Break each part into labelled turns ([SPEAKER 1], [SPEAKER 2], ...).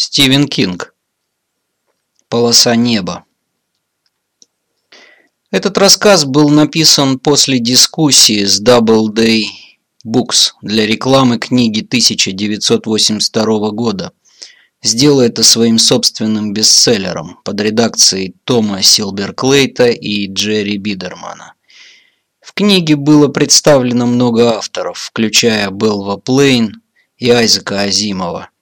[SPEAKER 1] Стивен Кинг. Полоса неба. Этот рассказ был написан после дискуссии с Doubleday Books для рекламы книги 1982 года. Сделал это своим собственным бестселлером под редакцией Тома Силберклейта и Джерри Бидермана. В книге было представлено много авторов, включая Белва Плейн и Айзека Азимова –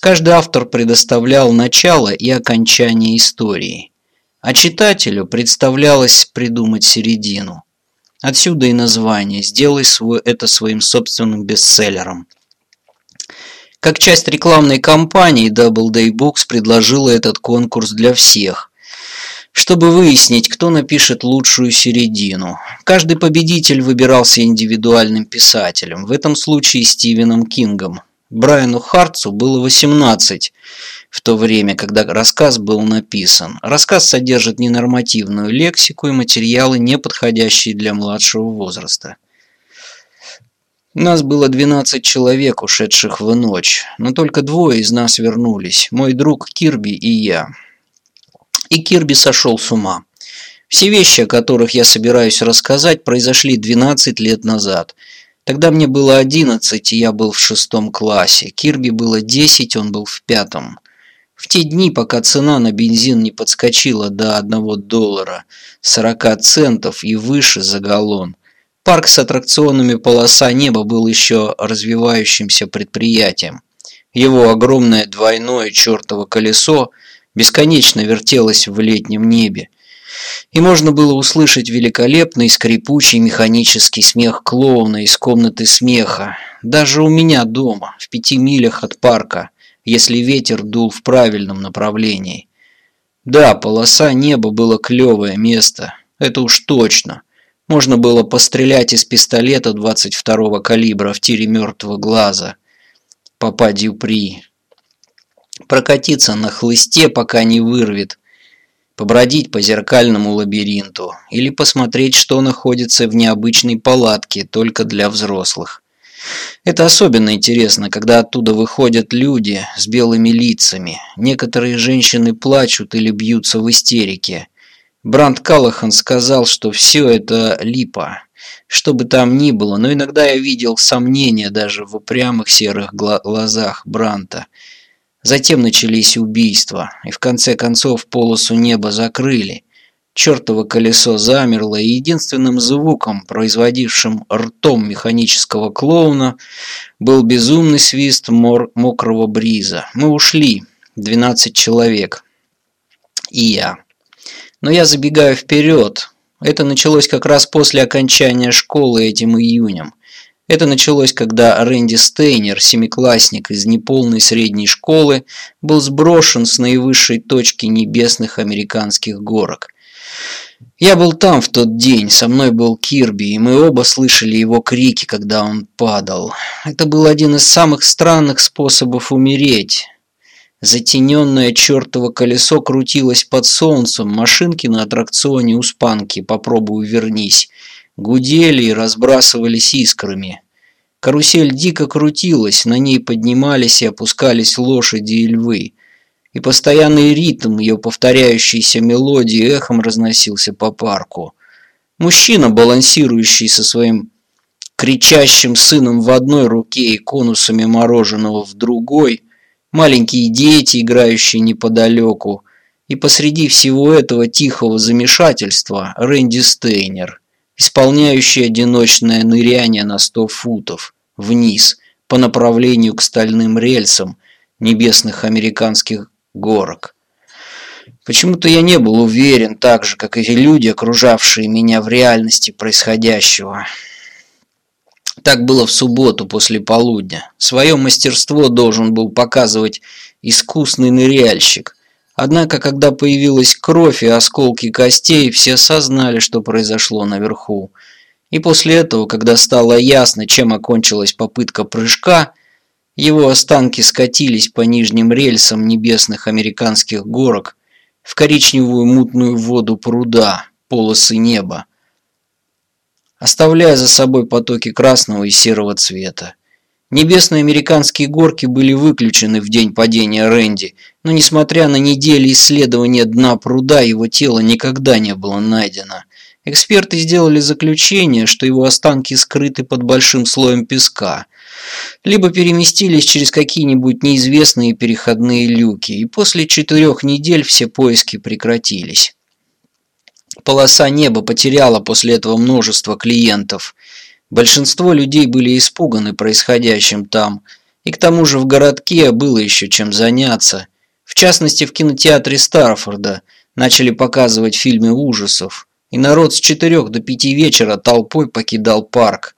[SPEAKER 1] Каждый автор предоставлял начало и окончание истории, а читателю представлялось придумать середину. Отсюда и название «Сделай свой, это своим собственным бестселлером». Как часть рекламной кампании Doubleday Books предложила этот конкурс для всех, чтобы выяснить, кто напишет лучшую середину. Каждый победитель выбирался индивидуальным писателем, в этом случае Стивеном Кингом, Брайану Хартсу было 18 в то время, когда рассказ был написан. Рассказ содержит ненормативную лексику и материалы, не подходящие для младшего возраста. Нас было 12 человек, ушедших в ночь, но только двое из нас вернулись, мой друг Кирби и я. И Кирби сошел с ума. Все вещи, о которых я собираюсь рассказать, произошли 12 лет назад – Тогда мне было 11, и я был в шестом классе. Кирби было 10, он был в пятом. В те дни, пока цена на бензин не подскочила до 1 доллара 40 центов и выше за галлон, парк с аттракционами «Полоса неба» был еще развивающимся предприятием. Его огромное двойное чертово колесо бесконечно вертелось в летнем небе, и можно было услышать великолепный скрипучий механический смех клоуна из комнаты смеха, даже у меня дома, в пяти милях от парка, если ветер дул в правильном направлении. Да, полоса неба было клевое место, это уж точно. Можно было пострелять из пистолета 22-го калибра в тире мертвого глаза. Папа Дюпри. Прокатиться на хлысте, пока не вырвет – побродить по зеркальному лабиринту или посмотреть, что находится в необычной палатке только для взрослых. Это особенно интересно, когда оттуда выходят люди с белыми лицами. Некоторые женщины плачут или бьются в истерике. Бранд Каллахан сказал, что все это липа. Что бы там ни было, но иногда я видел сомнения даже в упрямых серых глазах Бранта – Затем начались убийства, и в конце концов полосу неба закрыли. Чертово колесо замерло, и единственным звуком, производившим ртом механического клоуна, был безумный свист мор мокрого бриза. Мы ушли, 12 человек. И я. Но я забегаю вперед. Это началось как раз после окончания школы этим июнем. Это началось, когда Рэнди Стейнер, семиклассник из неполной средней школы, был сброшен с наивысшей точки небесных американских горок. Я был там в тот день, со мной был Кирби, и мы оба слышали его крики, когда он падал. Это был один из самых странных способов умереть. Затененное чертово колесо крутилось под солнцем, машинки на аттракционе у Спанки «Попробуй вернись» гудели и разбрасывались искрами. Карусель дико крутилась, на ней поднимались и опускались лошади и львы. И постоянный ритм ее повторяющейся мелодии эхом разносился по парку. Мужчина, балансирующий со своим кричащим сыном в одной руке и конусами мороженого в другой, маленькие дети, играющие неподалеку, и посреди всего этого тихого замешательства Рэнди Стейнер – исполняющий одиночное ныряние на 100 футов вниз по направлению к стальным рельсам небесных американских горок. Почему-то я не был уверен, так же, как и люди, окружавшие меня в реальности происходящего. Так было в субботу после полудня. Свое мастерство должен был показывать искусный ныряльщик, Однако, когда появилась кровь и осколки костей, все осознали, что произошло наверху. И после этого, когда стало ясно, чем окончилась попытка прыжка, его останки скатились по нижним рельсам небесных американских горок в коричневую мутную воду пруда, полосы неба, оставляя за собой потоки красного и серого цвета. Небесные американские горки были выключены в день падения Рэнди, но несмотря на недели исследования дна пруда, его тело никогда не было найдено. Эксперты сделали заключение, что его останки скрыты под большим слоем песка, либо переместились через какие-нибудь неизвестные переходные люки, и после четырех недель все поиски прекратились. Полоса неба потеряла после этого множество клиентов – Большинство людей были испуганы происходящим там, и к тому же в городке было еще чем заняться. В частности, в кинотеатре Старфорда начали показывать фильмы ужасов, и народ с 4 до 5 вечера толпой покидал парк.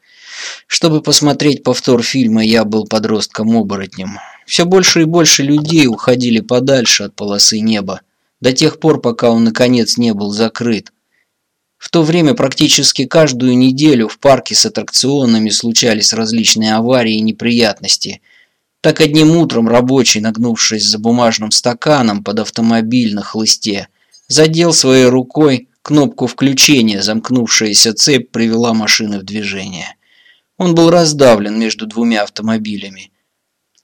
[SPEAKER 1] Чтобы посмотреть повтор фильма, я был подростком-оборотнем. Все больше и больше людей уходили подальше от полосы неба, до тех пор, пока он наконец не был закрыт. В то время практически каждую неделю в парке с аттракционами случались различные аварии и неприятности. Так одним утром рабочий, нагнувшись за бумажным стаканом под автомобиль на хлысте, задел своей рукой кнопку включения, замкнувшаяся цепь привела машины в движение. Он был раздавлен между двумя автомобилями.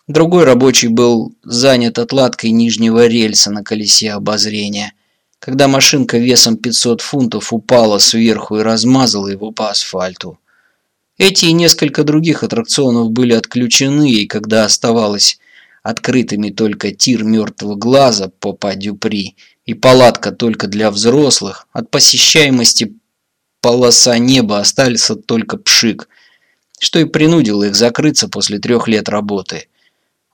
[SPEAKER 1] Другой рабочий был занят отладкой нижнего рельса на колесе обозрения – когда машинка весом 500 фунтов упала сверху и размазала его по асфальту. Эти и несколько других аттракционов были отключены, и когда оставалось открытыми только тир мертвого глаза по Дюпри и палатка только для взрослых, от посещаемости полоса неба остались только пшик, что и принудило их закрыться после трех лет работы –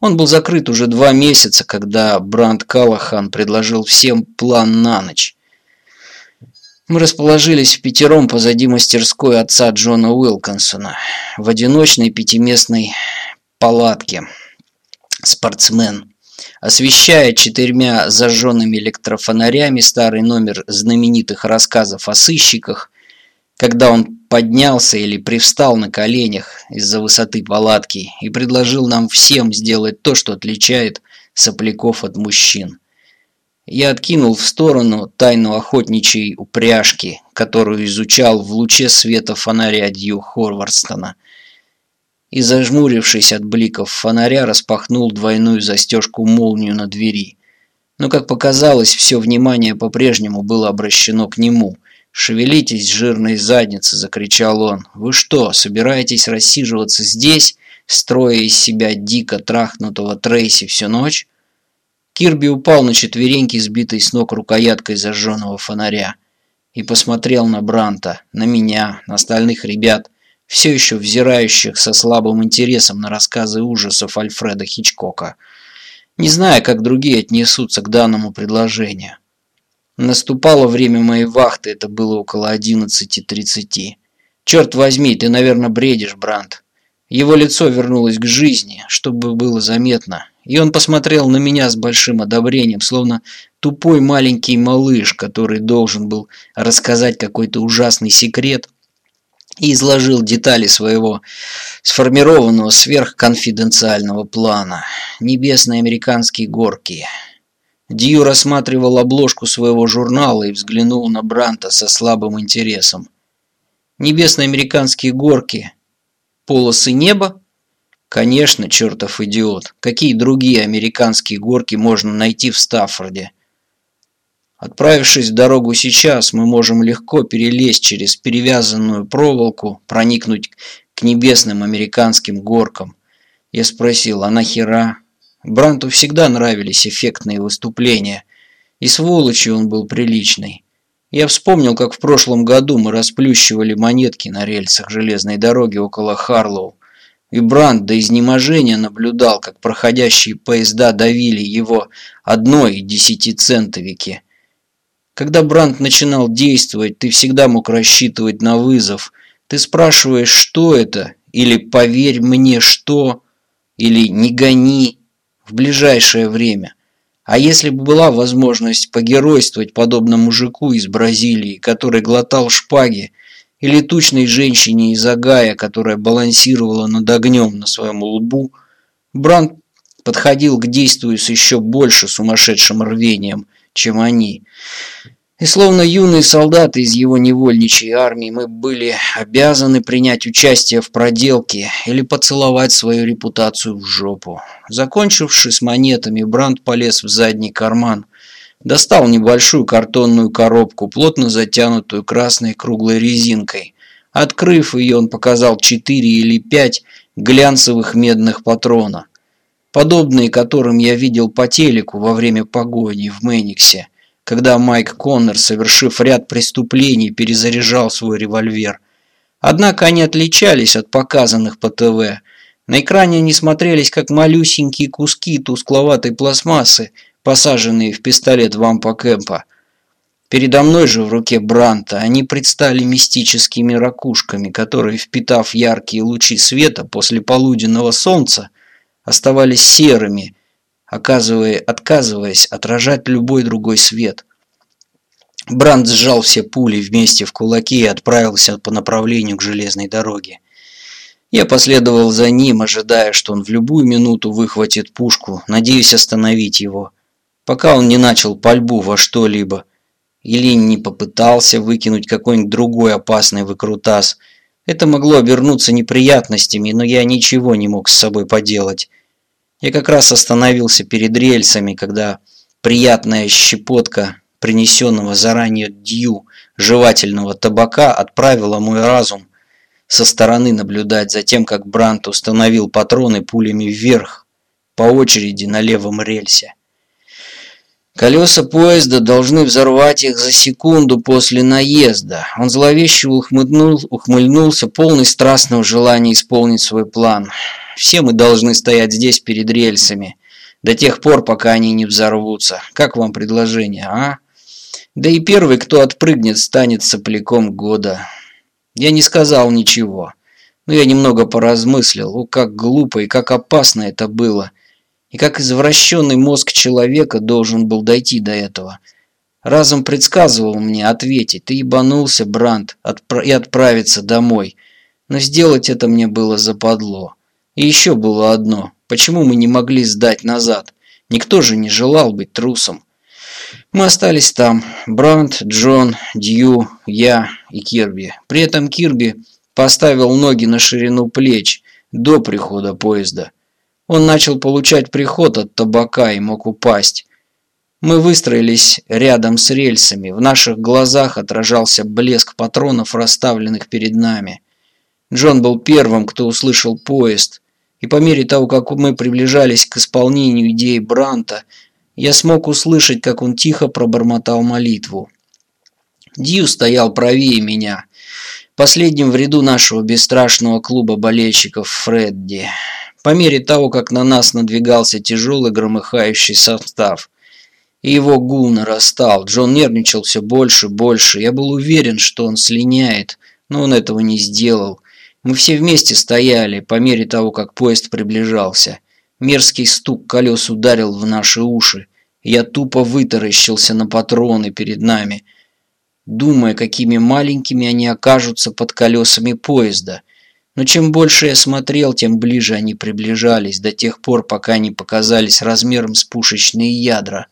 [SPEAKER 1] он был закрыт уже два месяца, когда Бранд Калахан предложил всем план на ночь. Мы расположились в пятером позади мастерской отца Джона Уилкинсона в одиночной пятиместной палатке. Спортсмен. Освещая четырьмя зажженными электрофонарями старый номер знаменитых рассказов о сыщиках, когда он поднялся или привстал на коленях из-за высоты палатки и предложил нам всем сделать то, что отличает сопляков от мужчин. Я откинул в сторону тайну охотничьей упряжки, которую изучал в луче света фонаря Дью Хорвардстона, и, зажмурившись от бликов фонаря, распахнул двойную застежку молнию на двери. Но, как показалось, все внимание по-прежнему было обращено к нему – «Шевелитесь, жирные задницы!» – закричал он. «Вы что, собираетесь рассиживаться здесь, строя из себя дико трахнутого Трейси всю ночь?» Кирби упал на четвереньки, сбитый с ног рукояткой зажженного фонаря, и посмотрел на Бранта, на меня, на остальных ребят, все еще взирающих со слабым интересом на рассказы ужасов Альфреда Хичкока, не зная, как другие отнесутся к данному предложению. Наступало время моей вахты, это было около 11.30. Черт возьми, ты, наверное, бредишь, Бранд. Его лицо вернулось к жизни, чтобы было заметно, и он посмотрел на меня с большим одобрением, словно тупой маленький малыш, который должен был рассказать какой-то ужасный секрет и изложил детали своего сформированного сверхконфиденциального плана. Небесные американские горки – Дью рассматривал обложку своего журнала и взглянул на Бранта со слабым интересом. «Небесные американские горки. Полосы неба?» «Конечно, чертов идиот. Какие другие американские горки можно найти в Стаффорде?» Отправившись в дорогу сейчас, мы можем легко перелезть через перевязанную проволоку, проникнуть к небесным американским горкам. Я спросил, а нахера? Бранту всегда нравились эффектные выступления, и сволочью он был приличный. Я вспомнил, как в прошлом году мы расплющивали монетки на рельсах железной дороги около Харлоу, и Бранд до изнеможения наблюдал, как проходящие поезда давили его одной десятицентовики. Когда Бранд начинал действовать, ты всегда мог рассчитывать на вызов. Ты спрашиваешь, что это, или «поверь мне, что», или «не гони», в ближайшее время. А если бы была возможность погеройствовать подобно мужику из Бразилии, который глотал шпаги, или тучной женщине из Агая, которая балансировала над огнем на своем лбу, Бранд подходил к действию с еще больше сумасшедшим рвением, чем они. И словно юные солдаты из его невольничьей армии мы были обязаны принять участие в проделке или поцеловать свою репутацию в жопу. Закончивши с монетами, Бранд полез в задний карман, достал небольшую картонную коробку, плотно затянутую красной круглой резинкой. Открыв ее, он показал четыре или пять глянцевых медных патрона, подобные которым я видел по телеку во время погони в Мэниксе когда Майк Коннор, совершив ряд преступлений, перезаряжал свой револьвер. Однако они отличались от показанных по ТВ. На экране они смотрелись как малюсенькие куски тускловатой пластмассы, посаженные в пистолет Вампа Кэмпа. Передо мной же в руке Бранта они предстали мистическими ракушками, которые, впитав яркие лучи света после полуденного солнца, оставались серыми – оказывая, отказываясь отражать любой другой свет. Бранд сжал все пули вместе в кулаки и отправился по направлению к железной дороге. Я последовал за ним, ожидая, что он в любую минуту выхватит пушку, надеясь остановить его, пока он не начал пальбу во что-либо или не попытался выкинуть какой-нибудь другой опасный выкрутас. Это могло обернуться неприятностями, но я ничего не мог с собой поделать. Я как раз остановился перед рельсами, когда приятная щепотка принесенного заранее дью жевательного табака отправила мой разум со стороны наблюдать за тем, как Брант установил патроны пулями вверх по очереди на левом рельсе. Колеса поезда должны взорвать их за секунду после наезда. Он зловеще ухмыльнул, ухмыльнулся, полный страстного желания исполнить свой план. Все мы должны стоять здесь перед рельсами. До тех пор, пока они не взорвутся. Как вам предложение, а? Да и первый, кто отпрыгнет, станет сопляком года. Я не сказал ничего. Но я немного поразмыслил. О, как глупо и как опасно это было. И как извращенный мозг человека должен был дойти до этого. Разум предсказывал мне ответить. Ты ебанулся, Бранд, и отправиться домой. Но сделать это мне было западло. И еще было одно. Почему мы не могли сдать назад? Никто же не желал быть трусом. Мы остались там. Бранд, Джон, Дью, я и Кирби. При этом Кирби поставил ноги на ширину плеч до прихода поезда. Он начал получать приход от табака и мог упасть. Мы выстроились рядом с рельсами. В наших глазах отражался блеск патронов, расставленных перед нами. Джон был первым, кто услышал поезд. И по мере того, как мы приближались к исполнению идеи Бранта, я смог услышать, как он тихо пробормотал молитву. Дью стоял правее меня, последним в ряду нашего бесстрашного клуба болельщиков Фредди. По мере того, как на нас надвигался тяжелый громыхающий состав, и его гул нарастал, Джон нервничал все больше и больше. Я был уверен, что он слиняет, но он этого не сделал. Мы все вместе стояли, по мере того, как поезд приближался. Мерзкий стук колес ударил в наши уши. Я тупо вытаращился на патроны перед нами, думая, какими маленькими они окажутся под колесами поезда. Но чем больше я смотрел, тем ближе они приближались, до тех пор, пока они показались размером с пушечные ядра.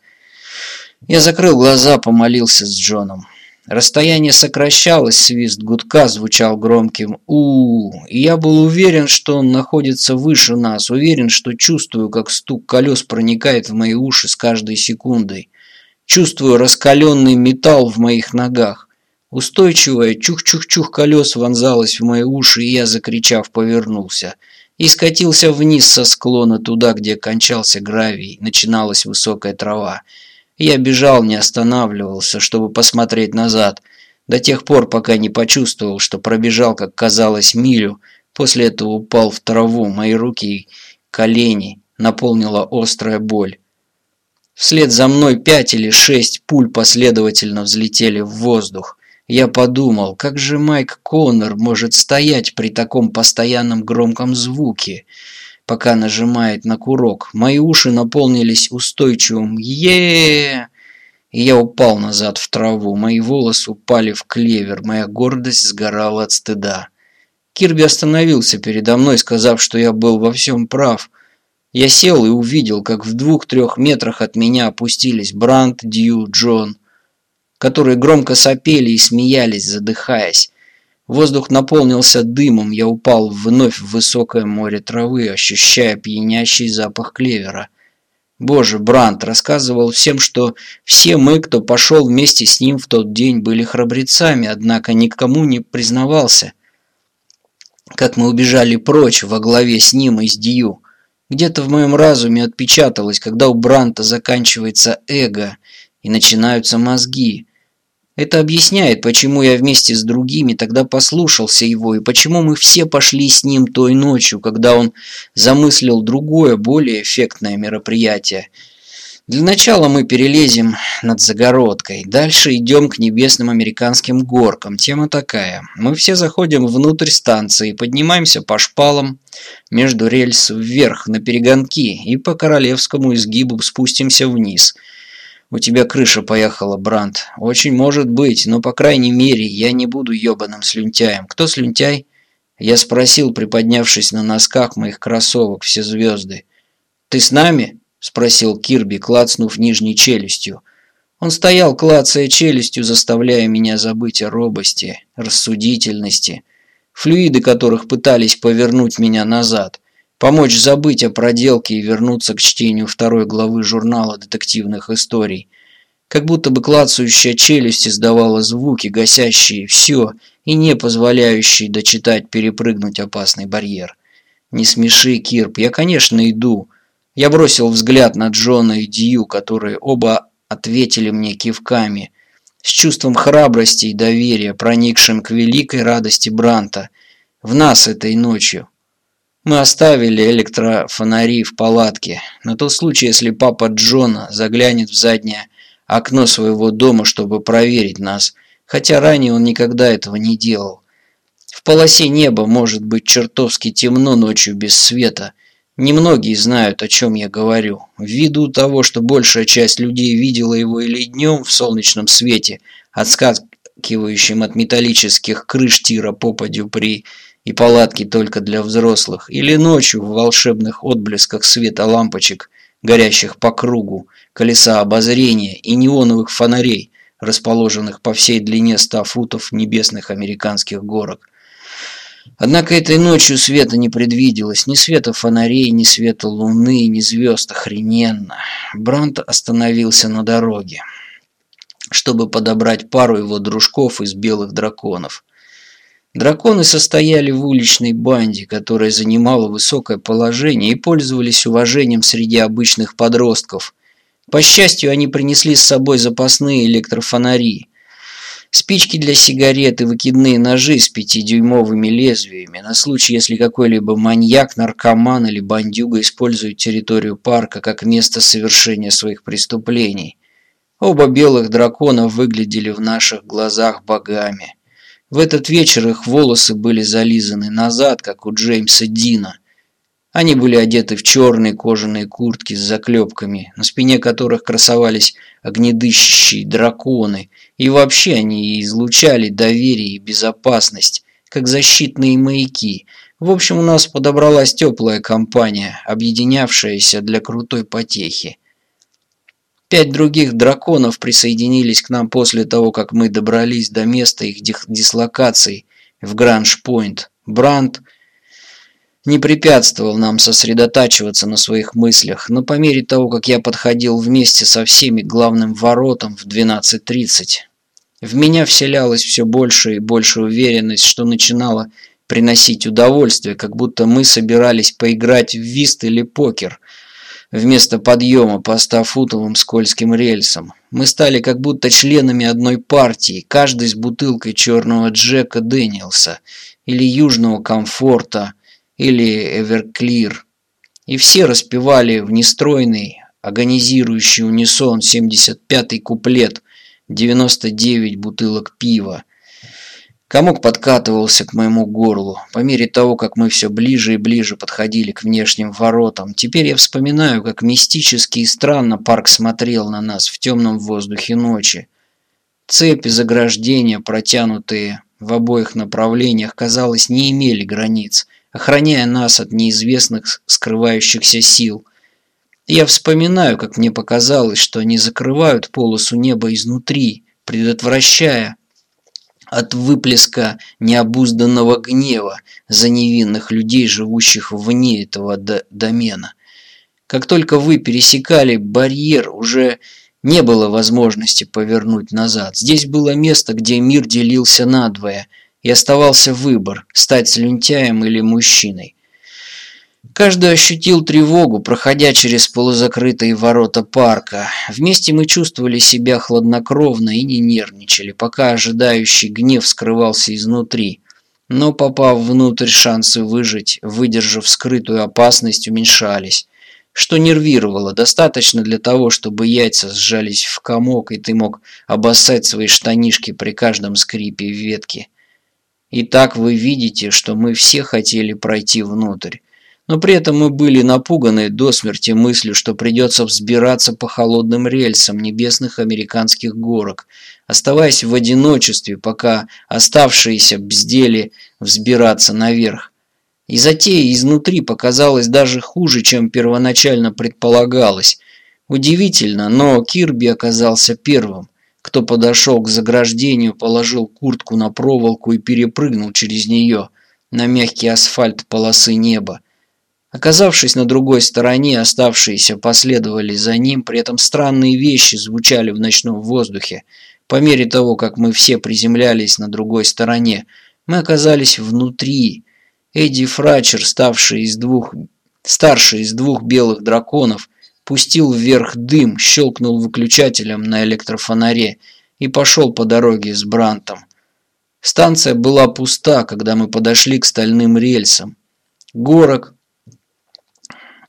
[SPEAKER 1] Я закрыл глаза, помолился с Джоном. Расстояние сокращалось, свист гудка звучал громким у, -у, -у и я был уверен, что он находится выше нас, уверен, что чувствую, как стук колес проникает в мои уши с каждой секундой. Чувствую раскаленный металл в моих ногах. Устойчивое чух-чух-чух колес вонзалось в мои уши, и я, закричав, повернулся. И скатился вниз со склона туда, где кончался гравий, начиналась высокая трава. Я бежал, не останавливался, чтобы посмотреть назад, до тех пор, пока не почувствовал, что пробежал, как казалось, милю. После этого упал в траву, мои руки и колени наполнила острая боль. Вслед за мной пять или шесть пуль последовательно взлетели в воздух. Я подумал, как же Майк Коннор может стоять при таком постоянном громком звуке? Пока нажимает на курок. Мои уши наполнились устойчивым е И я упал назад в траву. Мои волосы упали в клевер. Моя гордость сгорала от стыда. Кирби остановился передо мной, сказав, что я был во всем прав. Я сел и увидел, как в двух-трех метрах от меня опустились Бранд, Дью, Джон. которые громко сопели и смеялись, задыхаясь. Воздух наполнился дымом, я упал вновь в высокое море травы, ощущая пьянящий запах клевера. Боже, Брант рассказывал всем, что все мы, кто пошел вместе с ним в тот день, были храбрецами, однако никому не признавался. Как мы убежали прочь во главе с ним из Дью. Где-то в моем разуме отпечаталось, когда у Бранта заканчивается эго и начинаются мозги. Это объясняет, почему я вместе с другими тогда послушался его, и почему мы все пошли с ним той ночью, когда он замыслил другое, более эффектное мероприятие. Для начала мы перелезем над загородкой, дальше идем к небесным американским горкам. Тема такая. Мы все заходим внутрь станции, поднимаемся по шпалам между рельс вверх на перегонки и по королевскому изгибу спустимся вниз – у тебя крыша поехала, Бранд. Очень может быть, но по крайней мере я не буду ёбаным слюнтяем. Кто слюнтяй? Я спросил, приподнявшись на носках моих кроссовок все звезды. Ты с нами? Спросил Кирби, клацнув нижней челюстью. Он стоял, клацая челюстью, заставляя меня забыть о робости, рассудительности, флюиды которых пытались повернуть меня назад помочь забыть о проделке и вернуться к чтению второй главы журнала детективных историй. Как будто бы клацающая челюсть издавала звуки, гасящие все и не позволяющие дочитать перепрыгнуть опасный барьер. «Не смеши, Кирп, я, конечно, иду». Я бросил взгляд на Джона и Дью, которые оба ответили мне кивками, с чувством храбрости и доверия, проникшим к великой радости Бранта, в нас этой ночью. Мы оставили электрофонари в палатке, на тот случай, если папа Джона заглянет в заднее окно своего дома, чтобы проверить нас, хотя ранее он никогда этого не делал. В полосе неба может быть чертовски темно ночью без света. Немногие знают, о чем я говорю. Ввиду того, что большая часть людей видела его или днем в солнечном свете, отскакивающим от металлических крыш тира попадью при и палатки только для взрослых, или ночью в волшебных отблесках света лампочек, горящих по кругу, колеса обозрения и неоновых фонарей, расположенных по всей длине ста футов небесных американских горок. Однако этой ночью света не предвиделось, ни света фонарей, ни света луны, ни звезд, охрененно. Брант остановился на дороге, чтобы подобрать пару его дружков из белых драконов. Драконы состояли в уличной банде, которая занимала высокое положение и пользовались уважением среди обычных подростков. По счастью, они принесли с собой запасные электрофонари, спички для сигарет и выкидные ножи с пятидюймовыми лезвиями на случай, если какой-либо маньяк, наркоман или бандюга использует территорию парка как место совершения своих преступлений. Оба белых дракона выглядели в наших глазах богами. В этот вечер их волосы были зализаны назад, как у Джеймса Дина. Они были одеты в черные кожаные куртки с заклепками, на спине которых красовались огнедыщащие драконы, и вообще они излучали доверие и безопасность, как защитные маяки. В общем, у нас подобралась теплая компания, объединявшаяся для крутой потехи. Пять других драконов присоединились к нам после того, как мы добрались до места их дислокации в Гранж-Пойнт. Бранд не препятствовал нам сосредотачиваться на своих мыслях, но по мере того, как я подходил вместе со всеми главным воротам в 12.30, в меня вселялась все больше и больше уверенность, что начинала приносить удовольствие, как будто мы собирались поиграть в вист или покер – вместо подъема по стафутовым скользким рельсам. Мы стали как будто членами одной партии, каждый с бутылкой черного Джека Дэниелса, или Южного Комфорта, или Эверклир. И все распевали в нестройный, агонизирующий унисон 75-й куплет, 99 бутылок пива, Комок подкатывался к моему горлу, по мере того, как мы все ближе и ближе подходили к внешним воротам. Теперь я вспоминаю, как мистически и странно парк смотрел на нас в темном воздухе ночи. Цепи заграждения, протянутые в обоих направлениях, казалось, не имели границ, охраняя нас от неизвестных скрывающихся сил. Я вспоминаю, как мне показалось, что они закрывают полосу неба изнутри, предотвращая от выплеска необузданного гнева за невинных людей, живущих вне этого домена. Как только вы пересекали барьер, уже не было возможности повернуть назад. Здесь было место, где мир делился надвое, и оставался выбор – стать слюнтяем или мужчиной. Каждый ощутил тревогу, проходя через полузакрытые ворота парка. Вместе мы чувствовали себя хладнокровно и не нервничали, пока ожидающий гнев скрывался изнутри. Но попав внутрь, шансы выжить, выдержав скрытую опасность, уменьшались. Что нервировало, достаточно для того, чтобы яйца сжались в комок, и ты мог обоссать свои штанишки при каждом скрипе ветки. Итак, вы видите, что мы все хотели пройти внутрь. Но при этом мы были напуганы до смерти мыслью, что придется взбираться по холодным рельсам небесных американских горок, оставаясь в одиночестве, пока оставшиеся бздели взбираться наверх. И затея изнутри показалась даже хуже, чем первоначально предполагалось. Удивительно, но Кирби оказался первым, кто подошел к заграждению, положил куртку на проволоку и перепрыгнул через нее на мягкий асфальт полосы неба. Оказавшись на другой стороне, оставшиеся последовали за ним, при этом странные вещи звучали в ночном воздухе. По мере того, как мы все приземлялись на другой стороне, мы оказались внутри. Эдди Фрачер, ставший из двух, старший из двух белых драконов, пустил вверх дым, щелкнул выключателем на электрофонаре и пошел по дороге с Брантом. Станция была пуста, когда мы подошли к стальным рельсам. Горок,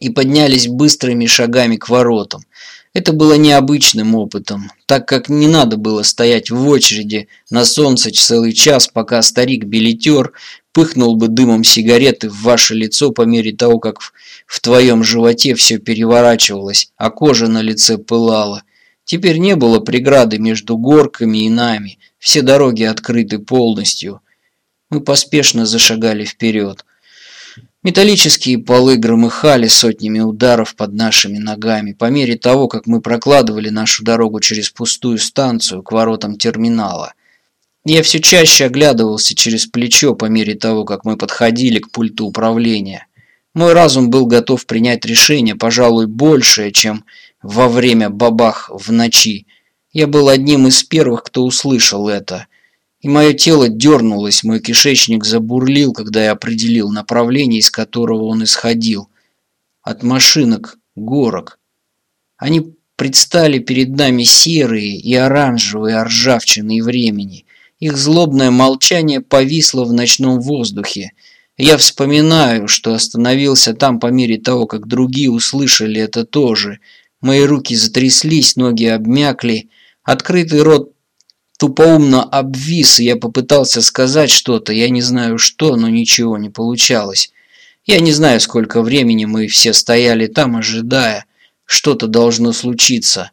[SPEAKER 1] и поднялись быстрыми шагами к воротам. Это было необычным опытом, так как не надо было стоять в очереди на солнце целый час, пока старик-билетер пыхнул бы дымом сигареты в ваше лицо по мере того, как в, в твоем животе все переворачивалось, а кожа на лице пылала. Теперь не было преграды между горками и нами, все дороги открыты полностью. Мы поспешно зашагали вперед. Металлические полы громыхали сотнями ударов под нашими ногами по мере того, как мы прокладывали нашу дорогу через пустую станцию к воротам терминала. Я все чаще оглядывался через плечо по мере того, как мы подходили к пульту управления. Мой разум был готов принять решение, пожалуй, большее, чем во время бабах в ночи. Я был одним из первых, кто услышал это – и мое тело дернулось, мой кишечник забурлил, когда я определил направление, из которого он исходил. От машинок, горок. Они предстали перед нами серые и оранжевые ржавчины времени. Их злобное молчание повисло в ночном воздухе. Я вспоминаю, что остановился там по мере того, как другие услышали это тоже. Мои руки затряслись, ноги обмякли. Открытый рот тупоумно обвис, и я попытался сказать что-то, я не знаю что, но ничего не получалось. Я не знаю, сколько времени мы все стояли там, ожидая. Что-то должно случиться.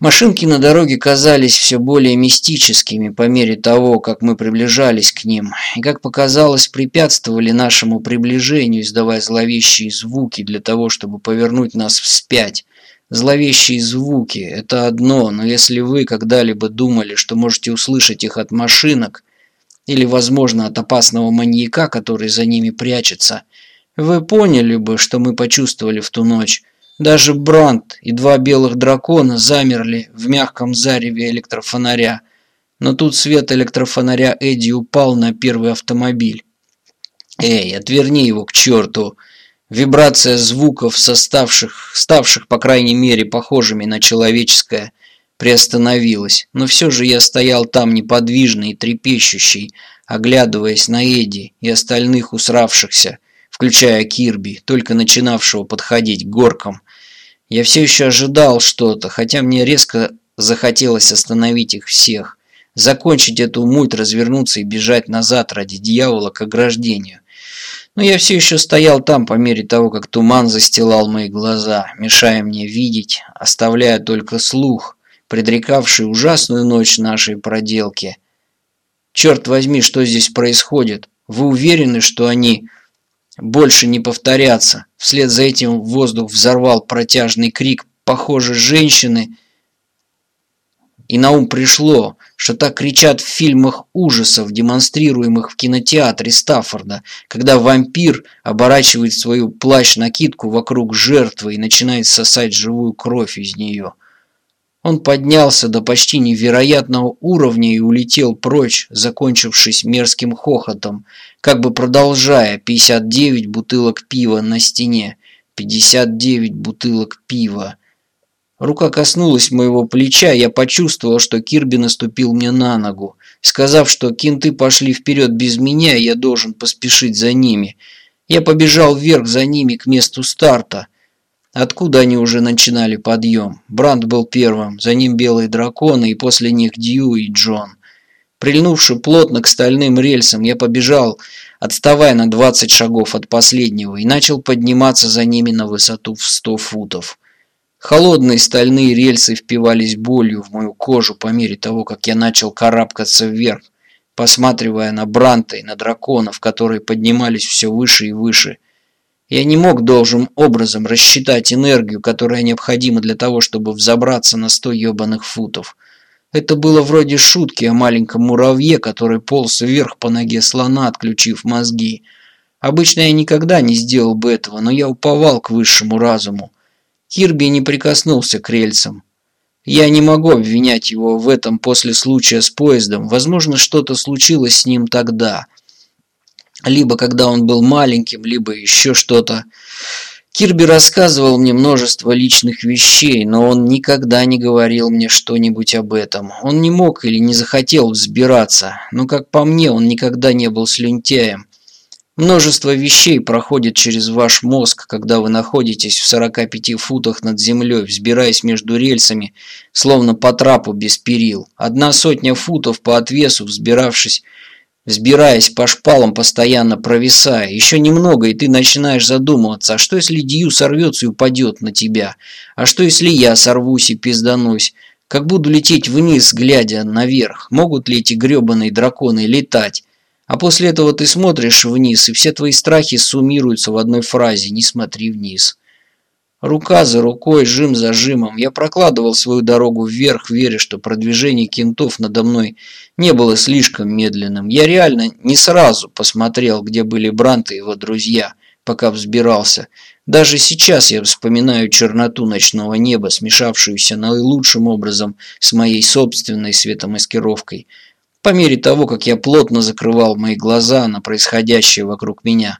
[SPEAKER 1] Машинки на дороге казались все более мистическими по мере того, как мы приближались к ним, и, как показалось, препятствовали нашему приближению, издавая зловещие звуки для того, чтобы повернуть нас вспять. Зловещие звуки – это одно, но если вы когда-либо думали, что можете услышать их от машинок или, возможно, от опасного маньяка, который за ними прячется, вы поняли бы, что мы почувствовали в ту ночь. Даже Бранд и два белых дракона замерли в мягком зареве электрофонаря. Но тут свет электрофонаря Эдди упал на первый автомобиль. «Эй, отверни его к черту!» Вибрация звуков, составших, ставших, по крайней мере, похожими на человеческое, приостановилась. Но все же я стоял там неподвижный и трепещущий, оглядываясь на Эдди и остальных усравшихся, включая Кирби, только начинавшего подходить к горкам. Я все еще ожидал что-то, хотя мне резко захотелось остановить их всех, закончить эту муть, развернуться и бежать назад ради дьявола к ограждению. Но я все еще стоял там по мере того, как туман застилал мои глаза, мешая мне видеть, оставляя только слух, предрекавший ужасную ночь нашей проделки. Черт возьми, что здесь происходит? Вы уверены, что они больше не повторятся? Вслед за этим воздух взорвал протяжный крик. Похоже, женщины и на ум пришло, что так кричат в фильмах ужасов, демонстрируемых в кинотеатре Стаффорда, когда вампир оборачивает свою плащ-накидку вокруг жертвы и начинает сосать живую кровь из нее. Он поднялся до почти невероятного уровня и улетел прочь, закончившись мерзким хохотом, как бы продолжая 59 бутылок пива на стене. 59 бутылок пива. Рука коснулась моего плеча, я почувствовал, что Кирби наступил мне на ногу. Сказав, что кенты пошли вперед без меня, я должен поспешить за ними. Я побежал вверх за ними к месту старта. Откуда они уже начинали подъем? Бранд был первым, за ним белые драконы и после них Дью и Джон. Прильнувши плотно к стальным рельсам, я побежал, отставая на 20 шагов от последнего, и начал подниматься за ними на высоту в 100 футов. Холодные стальные рельсы впивались болью в мою кожу по мере того, как я начал карабкаться вверх, посматривая на Бранта и на драконов, которые поднимались все выше и выше. Я не мог должным образом рассчитать энергию, которая необходима для того, чтобы взобраться на сто ебаных футов. Это было вроде шутки о маленьком муравье, который полз вверх по ноге слона, отключив мозги. Обычно я никогда не сделал бы этого, но я уповал к высшему разуму. Кирби не прикоснулся к рельсам. Я не могу обвинять его в этом после случая с поездом. Возможно, что-то случилось с ним тогда. Либо когда он был маленьким, либо еще что-то. Кирби рассказывал мне множество личных вещей, но он никогда не говорил мне что-нибудь об этом. Он не мог или не захотел взбираться, но, как по мне, он никогда не был слюнтяем. Множество вещей проходит через ваш мозг, когда вы находитесь в 45 футах над землей, взбираясь между рельсами, словно по трапу без перил. Одна сотня футов по отвесу, взбиравшись, взбираясь по шпалам, постоянно провисая. Еще немного, и ты начинаешь задумываться, а что если Дью сорвется и упадет на тебя? А что если я сорвусь и пизданусь? Как буду лететь вниз, глядя наверх? Могут ли эти гребаные драконы летать? А после этого ты смотришь вниз, и все твои страхи суммируются в одной фразе «Не смотри вниз». Рука за рукой, жим за жимом, я прокладывал свою дорогу вверх, веря, что продвижение кентов надо мной не было слишком медленным. Я реально не сразу посмотрел, где были Брант и его друзья, пока взбирался. Даже сейчас я вспоминаю черноту ночного неба, смешавшуюся наилучшим образом с моей собственной светомаскировкой – по мере того, как я плотно закрывал мои глаза на происходящее вокруг меня,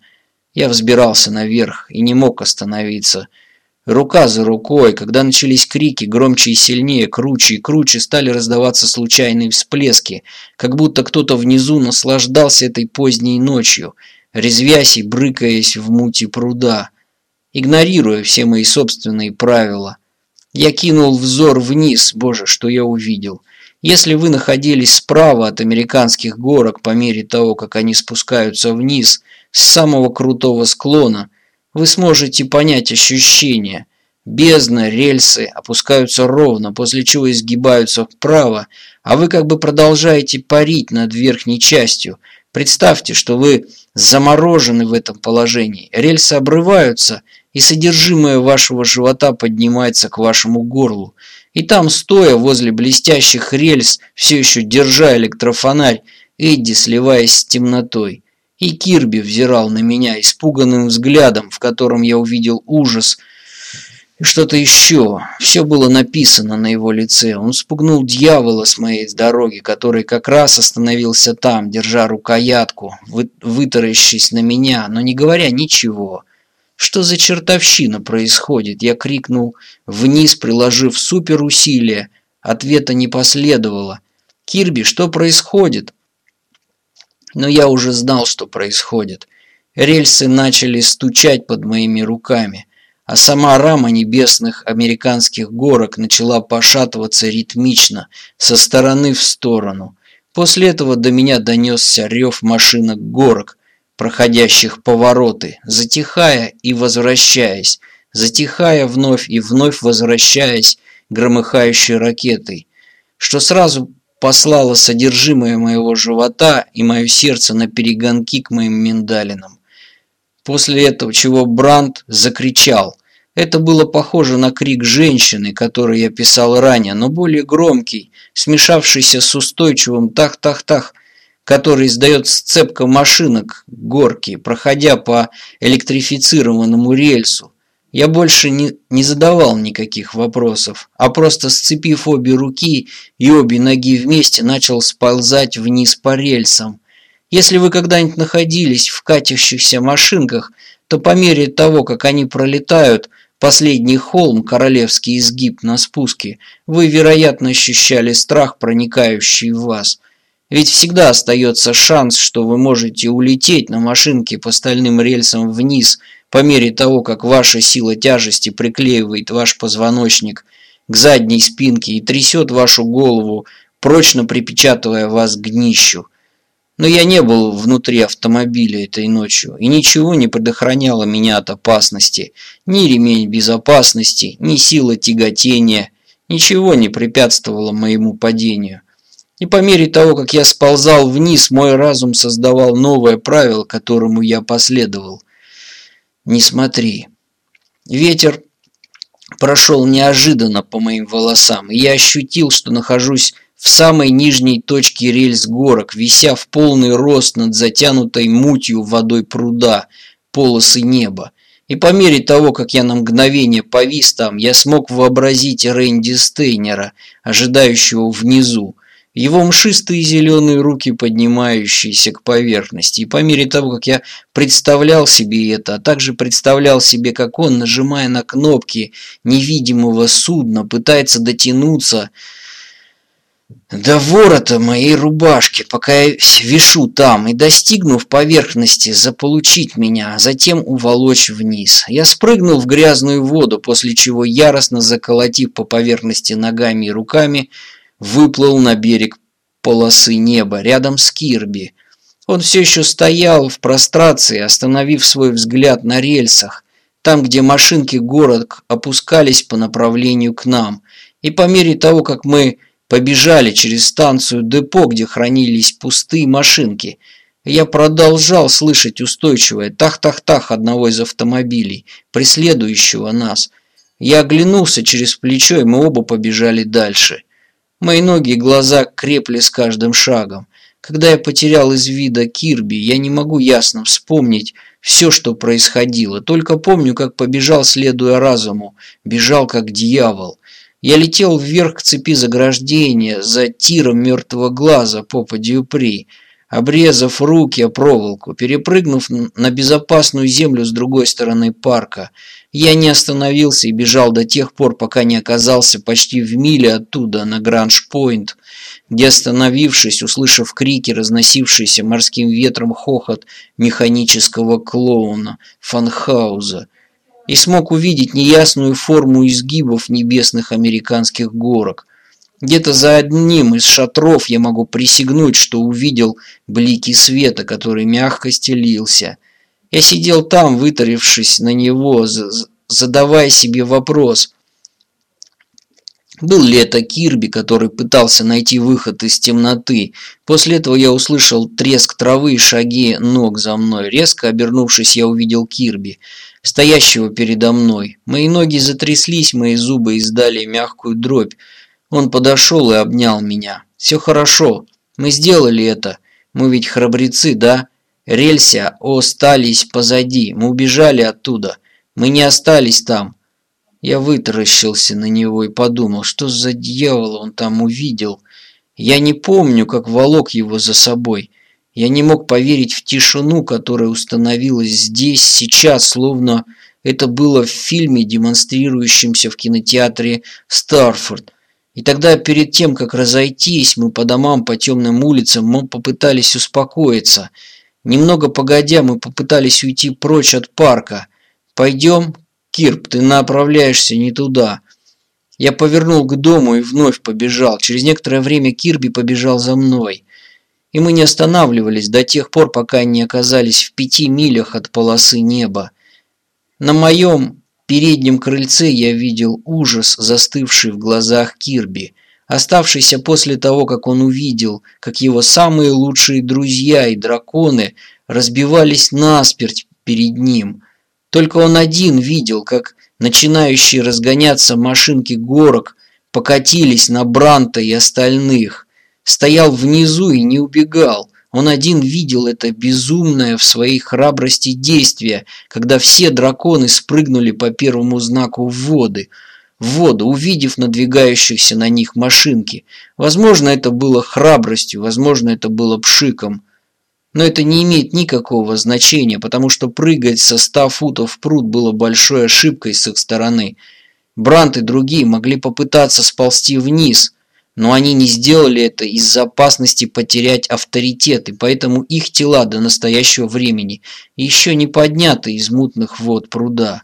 [SPEAKER 1] я взбирался наверх и не мог остановиться. Рука за рукой, когда начались крики, громче и сильнее, круче и круче, стали раздаваться случайные всплески, как будто кто-то внизу наслаждался этой поздней ночью, резвясь и брыкаясь в мути пруда. Игнорируя все мои собственные правила, я кинул взор вниз, боже, что я увидел – если вы находились справа от американских горок по мере того, как они спускаются вниз с самого крутого склона, вы сможете понять ощущение. Бездна, рельсы опускаются ровно, после чего изгибаются вправо, а вы как бы продолжаете парить над верхней частью. Представьте, что вы заморожены в этом положении. Рельсы обрываются, и содержимое вашего живота поднимается к вашему горлу. И там, стоя возле блестящих рельс, все еще держа электрофонарь, Эдди, сливаясь с темнотой. И Кирби взирал на меня испуганным взглядом, в котором я увидел ужас и что-то еще. Все было написано на его лице. Он спугнул дьявола с моей дороги, который как раз остановился там, держа рукоятку, вы, вытаращись на меня, но не говоря ничего. Что за чертовщина происходит? Я крикнул вниз, приложив суперусилие. Ответа не последовало. «Кирби, что происходит?» Но я уже знал, что происходит. Рельсы начали стучать под моими руками, а сама рама небесных американских горок начала пошатываться ритмично, со стороны в сторону. После этого до меня донесся рев машинок горок, проходящих повороты, затихая и возвращаясь, затихая вновь и вновь возвращаясь громыхающей ракетой, что сразу послало содержимое моего живота и мое сердце на перегонки к моим миндалинам. После этого чего Бранд закричал. Это было похоже на крик женщины, который я писал ранее, но более громкий, смешавшийся с устойчивым «тах-тах-тах», который издает сцепка машинок горки, проходя по электрифицированному рельсу. Я больше не, не задавал никаких вопросов, а просто сцепив обе руки и обе ноги вместе, начал сползать вниз по рельсам. Если вы когда-нибудь находились в катящихся машинках, то по мере того, как они пролетают, последний холм, королевский изгиб на спуске, вы, вероятно, ощущали страх, проникающий в вас. Ведь всегда остается шанс, что вы можете улететь на машинке по стальным рельсам вниз – по мере того, как ваша сила тяжести приклеивает ваш позвоночник к задней спинке и трясет вашу голову, прочно припечатывая вас к днищу. Но я не был внутри автомобиля этой ночью, и ничего не предохраняло меня от опасности. Ни ремень безопасности, ни сила тяготения, ничего не препятствовало моему падению. И по мере того, как я сползал вниз, мой разум создавал новое правило, которому я последовал не смотри. Ветер прошел неожиданно по моим волосам, и я ощутил, что нахожусь в самой нижней точке рельс горок, вися в полный рост над затянутой мутью водой пруда, полосы неба. И по мере того, как я на мгновение повис там, я смог вообразить Рэнди Стейнера, ожидающего внизу, его мшистые зеленые руки, поднимающиеся к поверхности. И по мере того, как я представлял себе это, а также представлял себе, как он, нажимая на кнопки невидимого судна, пытается дотянуться до ворота моей рубашки, пока я вишу там, и, достигнув поверхности, заполучить меня, а затем уволочь вниз. Я спрыгнул в грязную воду, после чего, яростно заколотив по поверхности ногами и руками, выплыл на берег полосы неба рядом с Кирби. Он все еще стоял в прострации, остановив свой взгляд на рельсах, там, где машинки город опускались по направлению к нам. И по мере того, как мы побежали через станцию депо, где хранились пустые машинки, я продолжал слышать устойчивое тах-тах-тах одного из автомобилей, преследующего нас. Я оглянулся через плечо, и мы оба побежали дальше. Мои ноги и глаза крепли с каждым шагом. Когда я потерял из вида Кирби, я не могу ясно вспомнить все, что происходило. Только помню, как побежал, следуя разуму. Бежал, как дьявол. Я летел вверх к цепи заграждения за тиром мертвого глаза Попа Дюпри, обрезав руки о проволоку, перепрыгнув на безопасную землю с другой стороны парка – я не остановился и бежал до тех пор, пока не оказался почти в миле оттуда, на Гранж-Пойнт, где, остановившись, услышав крики, разносившийся морским ветром хохот механического клоуна Фанхауза, и смог увидеть неясную форму изгибов небесных американских горок. Где-то за одним из шатров я могу присягнуть, что увидел блики света, который мягко стелился – я сидел там, вытарившись на него, задавая себе вопрос. Был ли это Кирби, который пытался найти выход из темноты? После этого я услышал треск травы и шаги ног за мной. Резко обернувшись, я увидел Кирби, стоящего передо мной. Мои ноги затряслись, мои зубы издали мягкую дробь. Он подошел и обнял меня. «Все хорошо. Мы сделали это. Мы ведь храбрецы, да?» Рельсы остались позади. Мы убежали оттуда. Мы не остались там. Я вытаращился на него и подумал, что за дьявол он там увидел. Я не помню, как волок его за собой. Я не мог поверить в тишину, которая установилась здесь, сейчас, словно это было в фильме, демонстрирующемся в кинотеатре «Старфорд». И тогда перед тем, как разойтись, мы по домам, по темным улицам, мы попытались успокоиться – Немного погодя, мы попытались уйти прочь от парка. «Пойдем?» «Кирп, ты направляешься не туда». Я повернул к дому и вновь побежал. Через некоторое время Кирби побежал за мной. И мы не останавливались до тех пор, пока не оказались в пяти милях от полосы неба. На моем переднем крыльце я видел ужас, застывший в глазах Кирби – оставшийся после того, как он увидел, как его самые лучшие друзья и драконы разбивались насмерть перед ним. Только он один видел, как начинающие разгоняться машинки горок покатились на Бранта и остальных. Стоял внизу и не убегал. Он один видел это безумное в своей храбрости действие, когда все драконы спрыгнули по первому знаку в воды. В воду, увидев надвигающихся на них машинки. Возможно, это было храбростью, возможно, это было пшиком. Но это не имеет никакого значения, потому что прыгать со ста футов в пруд было большой ошибкой с их стороны. Брант и другие могли попытаться сползти вниз, но они не сделали это из-за опасности потерять авторитет, и поэтому их тела до настоящего времени еще не подняты из мутных вод пруда.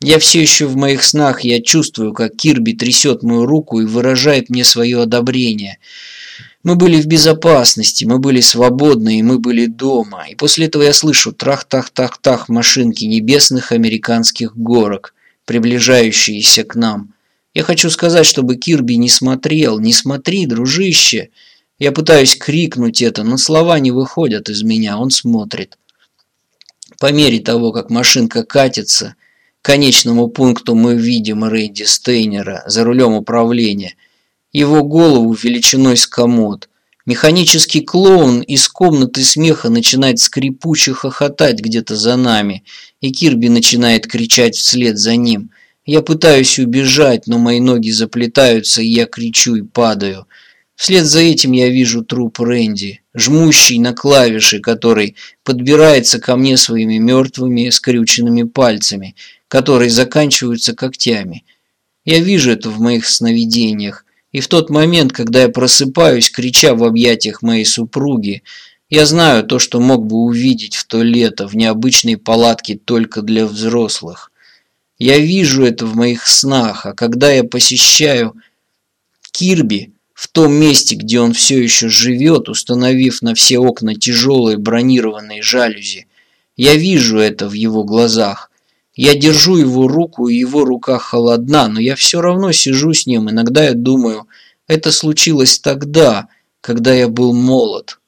[SPEAKER 1] Я все еще в моих снах, я чувствую, как Кирби трясет мою руку и выражает мне свое одобрение – мы были в безопасности, мы были свободны, и мы были дома. И после этого я слышу трах-тах-тах-тах машинки небесных американских горок, приближающиеся к нам. Я хочу сказать, чтобы Кирби не смотрел. Не смотри, дружище. Я пытаюсь крикнуть это, но слова не выходят из меня, он смотрит. По мере того, как машинка катится, к конечному пункту мы видим Рэнди Стейнера за рулем управления – его голову величиной с комод. Механический клоун из комнаты смеха начинает скрипуче хохотать где-то за нами, и Кирби начинает кричать вслед за ним. Я пытаюсь убежать, но мои ноги заплетаются, и я кричу и падаю. Вслед за этим я вижу труп Рэнди, жмущий на клавиши, который подбирается ко мне своими мертвыми скрюченными пальцами, которые заканчиваются когтями. Я вижу это в моих сновидениях, и в тот момент, когда я просыпаюсь, крича в объятиях моей супруги, я знаю то, что мог бы увидеть в то лето в необычной палатке только для взрослых. Я вижу это в моих снах, а когда я посещаю Кирби, в том месте, где он все еще живет, установив на все окна тяжелые бронированные жалюзи, я вижу это в его глазах. Я держу его руку, и его рука холодна, но я все равно сижу с ним. Иногда я думаю, это случилось тогда, когда я был молод.